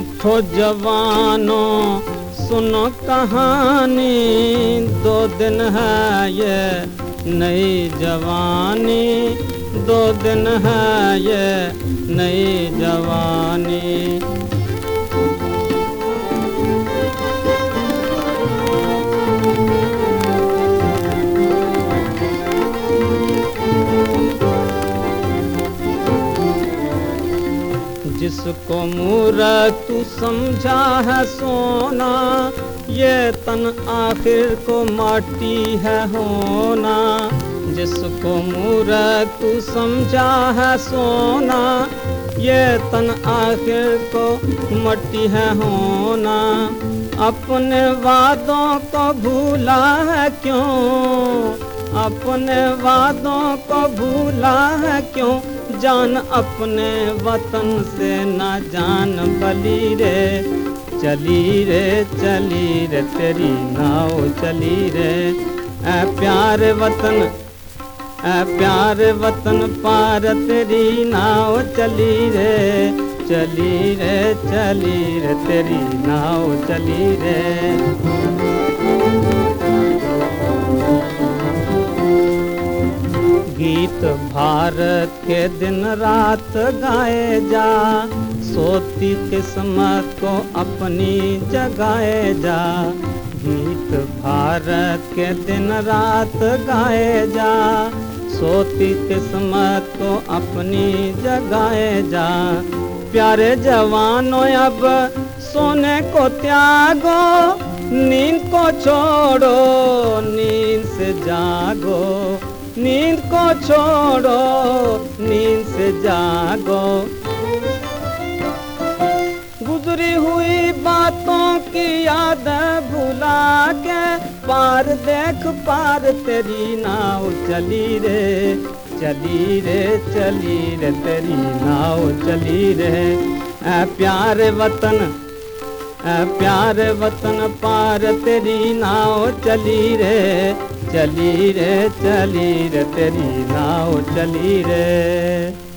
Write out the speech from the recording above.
उठो जवानों, सुनो कहानी, दो दिन है ये नई जवानी, दो दिन है ये नई जवानी। जिसको मूरख तू समझा है सोना। ये तन आखिर को माटी है होना। जिसको मूरख तू समझा है सोना। ये तन आखिर को मट्टी है होना। अपने वादों को भूला है क्यों? अपने वादों को भूला है क्यों? जान अपने वतन से ना जान बली रे। चली रे चली रे, तेरी नाव चली रे। ए प्यार वतन ए प्यार वतन पार तेरी नाव चली रे। चली रे चली रे, तेरी नाव चली रे। भारत के दिन रात गाए जा, सोती किस्मत को अपनी जगाए जा। गीत भारत के दिन रात गाए जा, सोती किस्मत को अपनी जगाए जा। प्यारे जवानों, अब सोने को त्यागो, नींद को छोड़ो, नींद से जागो। नींद को छोड़ो, नींद से जागो। गुजरी हुई बातों की याद भुला के, पार देख, पार तेरी नाव चली रे चली रे चली रे, तेरी नाव चली रे। प्यारे वतन प्यारे वतन, पार तेरी नाव चली रे। चली रे चली रे तेरी नाव चली रे।